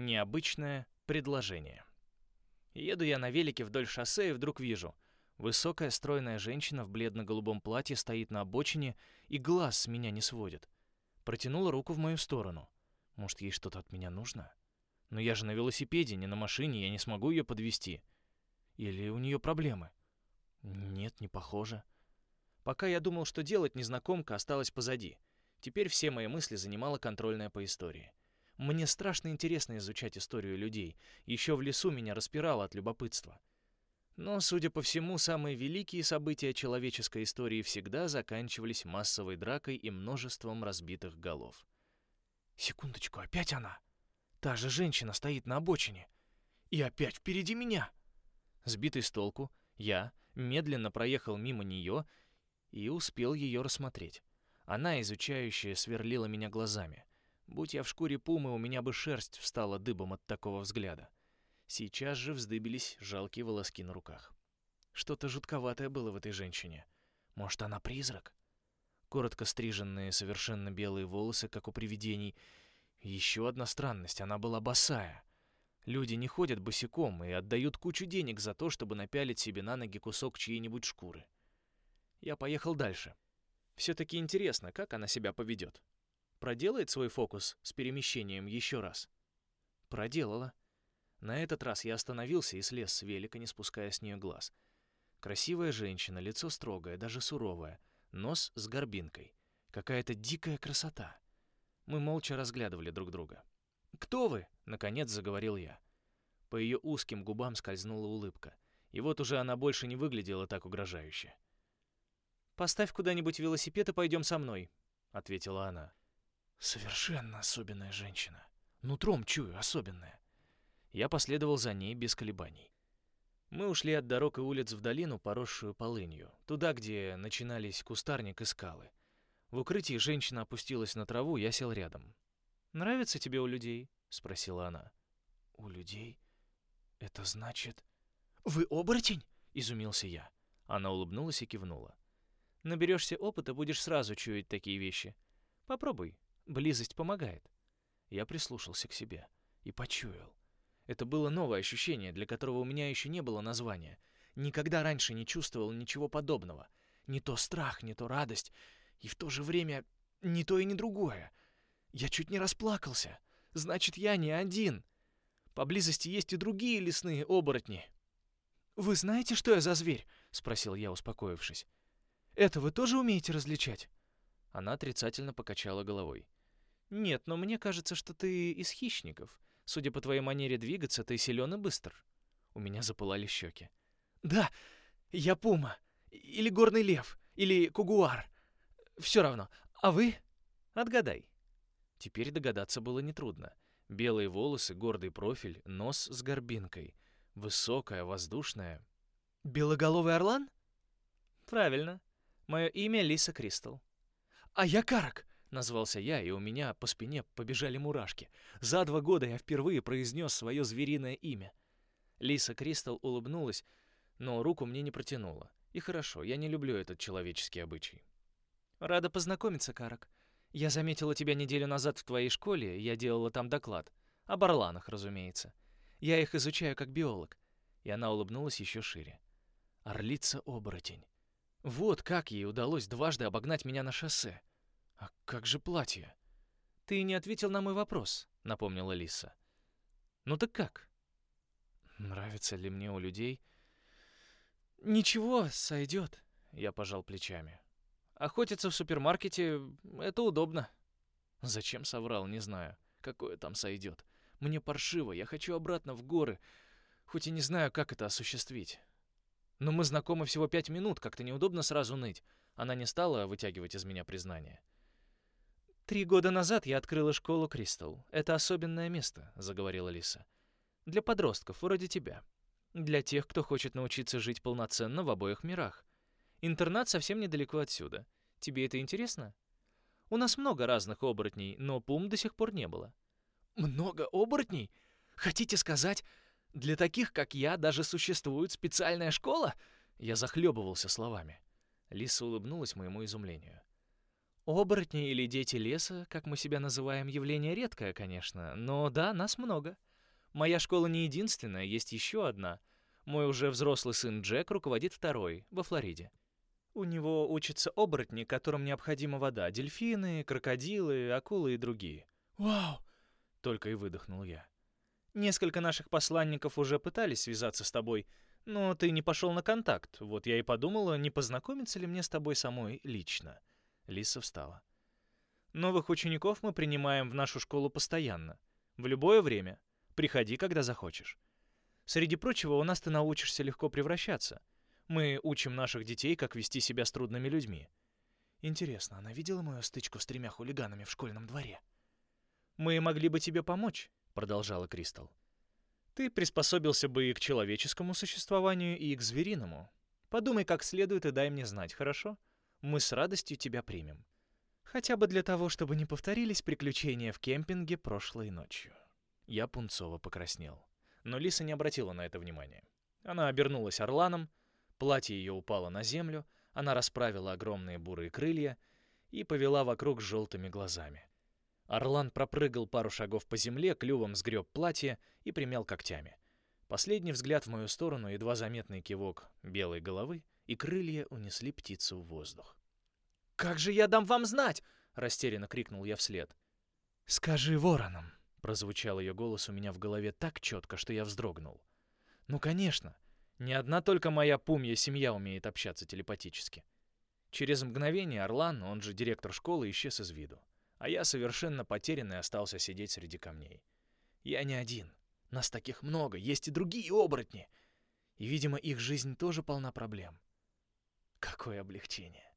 Необычное предложение. Еду я на велике вдоль шоссе и вдруг вижу. Высокая стройная женщина в бледно-голубом платье стоит на обочине и глаз с меня не сводит. Протянула руку в мою сторону. Может, ей что-то от меня нужно? Но я же на велосипеде, не на машине, я не смогу ее подвести. Или у нее проблемы? Нет, не похоже. Пока я думал, что делать, незнакомка осталась позади. Теперь все мои мысли занимала контрольная по истории. Мне страшно интересно изучать историю людей. Еще в лесу меня распирало от любопытства. Но, судя по всему, самые великие события человеческой истории всегда заканчивались массовой дракой и множеством разбитых голов. Секундочку, опять она? Та же женщина стоит на обочине. И опять впереди меня. Сбитый с толку, я медленно проехал мимо нее и успел ее рассмотреть. Она, изучающая, сверлила меня глазами. Будь я в шкуре пумы, у меня бы шерсть встала дыбом от такого взгляда. Сейчас же вздыбились жалкие волоски на руках. Что-то жутковатое было в этой женщине. Может, она призрак? Коротко стриженные, совершенно белые волосы, как у привидений. Еще одна странность — она была босая. Люди не ходят босиком и отдают кучу денег за то, чтобы напялить себе на ноги кусок чьей-нибудь шкуры. Я поехал дальше. Все-таки интересно, как она себя поведет проделает свой фокус с перемещением еще раз? Проделала. На этот раз я остановился и слез с велика, не спуская с нее глаз. Красивая женщина, лицо строгое, даже суровое, нос с горбинкой. Какая-то дикая красота. Мы молча разглядывали друг друга. «Кто вы?» — наконец заговорил я. По ее узким губам скользнула улыбка. И вот уже она больше не выглядела так угрожающе. «Поставь куда-нибудь велосипед и пойдем со мной», — ответила она. Совершенно особенная женщина. Нутром чую, особенная. Я последовал за ней без колебаний. Мы ушли от дорог и улиц в долину, поросшую полынью, туда, где начинались кустарник и скалы. В укрытии женщина опустилась на траву, я сел рядом. «Нравится тебе у людей?» — спросила она. «У людей? Это значит...» «Вы оборотень?» — изумился я. Она улыбнулась и кивнула. «Наберешься опыта, будешь сразу чуять такие вещи. Попробуй, Близость помогает. Я прислушался к себе и почуял. Это было новое ощущение, для которого у меня еще не было названия. Никогда раньше не чувствовал ничего подобного. Не то страх, не то радость, и в то же время не то и не другое. Я чуть не расплакался. Значит, я не один. Поблизости есть и другие лесные оборотни. «Вы знаете, что я за зверь?» — спросил я, успокоившись. «Это вы тоже умеете различать?» Она отрицательно покачала головой. «Нет, но мне кажется, что ты из хищников. Судя по твоей манере двигаться, ты силен и быстр». У меня запылали щеки. «Да, я пума. Или горный лев. Или кугуар. Все равно. А вы?» «Отгадай». Теперь догадаться было нетрудно. Белые волосы, гордый профиль, нос с горбинкой. Высокая, воздушная. «Белоголовый орлан?» «Правильно. Мое имя Лиса Кристал». «А я Карак!» — назвался я, и у меня по спине побежали мурашки. За два года я впервые произнес свое звериное имя. Лиса Кристал улыбнулась, но руку мне не протянула. И хорошо, я не люблю этот человеческий обычай. «Рада познакомиться, Карак. Я заметила тебя неделю назад в твоей школе, я делала там доклад. О барланах, разумеется. Я их изучаю как биолог». И она улыбнулась еще шире. «Орлица-оборотень. Вот как ей удалось дважды обогнать меня на шоссе. А как же платье? Ты не ответил на мой вопрос, напомнила Лиса. Ну так как? Нравится ли мне у людей? Ничего, сойдет. Я пожал плечами. Охотиться в супермаркете — это удобно. Зачем соврал, не знаю. Какое там сойдет. Мне паршиво, я хочу обратно в горы, хоть и не знаю, как это осуществить. Но мы знакомы всего пять минут, как-то неудобно сразу ныть. Она не стала вытягивать из меня признание. «Три года назад я открыла школу Кристал. Это особенное место», — заговорила Лиса. «Для подростков, вроде тебя. Для тех, кто хочет научиться жить полноценно в обоих мирах. Интернат совсем недалеко отсюда. Тебе это интересно? У нас много разных оборотней, но пум до сих пор не было». «Много оборотней? Хотите сказать, для таких, как я, даже существует специальная школа?» Я захлебывался словами. Лиса улыбнулась моему изумлению. «Оборотни или дети леса, как мы себя называем, явление редкое, конечно, но да, нас много. Моя школа не единственная, есть еще одна. Мой уже взрослый сын Джек руководит второй, во Флориде. У него учатся оборотни, которым необходима вода, дельфины, крокодилы, акулы и другие. «Вау!» — только и выдохнул я. «Несколько наших посланников уже пытались связаться с тобой, но ты не пошел на контакт. Вот я и подумала, не познакомиться ли мне с тобой самой лично». Лиса встала. «Новых учеников мы принимаем в нашу школу постоянно. В любое время. Приходи, когда захочешь. Среди прочего, у нас ты научишься легко превращаться. Мы учим наших детей, как вести себя с трудными людьми. Интересно, она видела мою стычку с тремя хулиганами в школьном дворе? Мы могли бы тебе помочь, продолжала Кристал. Ты приспособился бы и к человеческому существованию, и к звериному. Подумай как следует и дай мне знать, хорошо? Мы с радостью тебя примем. Хотя бы для того, чтобы не повторились приключения в кемпинге прошлой ночью. Я пунцово покраснел. Но Лиса не обратила на это внимания. Она обернулась орланом, Платье ее упало на землю, она расправила огромные бурые крылья и повела вокруг желтыми глазами. Орлан пропрыгал пару шагов по земле, клювом сгреб платье и примял когтями. Последний взгляд в мою сторону, едва заметный кивок белой головы, и крылья унесли птицу в воздух. «Как же я дам вам знать?» — растерянно крикнул я вслед. «Скажи воронам!» — прозвучал ее голос у меня в голове так четко, что я вздрогнул. «Ну, конечно!» Не одна только моя пумья семья умеет общаться телепатически. Через мгновение Орлан, он же директор школы, исчез из виду. А я совершенно потерянный остался сидеть среди камней. Я не один. Нас таких много, есть и другие оборотни. И, видимо, их жизнь тоже полна проблем. Какое облегчение.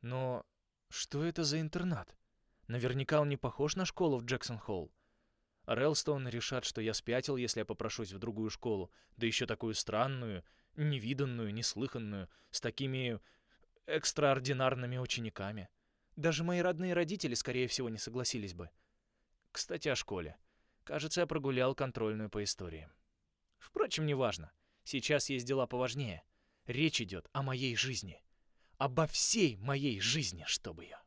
Но что это за интернат? Наверняка он не похож на школу в Джексон-Холл. Релстоун решат, что я спятил, если я попрошусь в другую школу, да еще такую странную, невиданную, неслыханную, с такими экстраординарными учениками. Даже мои родные родители, скорее всего, не согласились бы. Кстати, о школе. Кажется, я прогулял контрольную по истории. Впрочем, неважно. Сейчас есть дела поважнее. Речь идет о моей жизни. Обо всей моей жизни, чтобы я.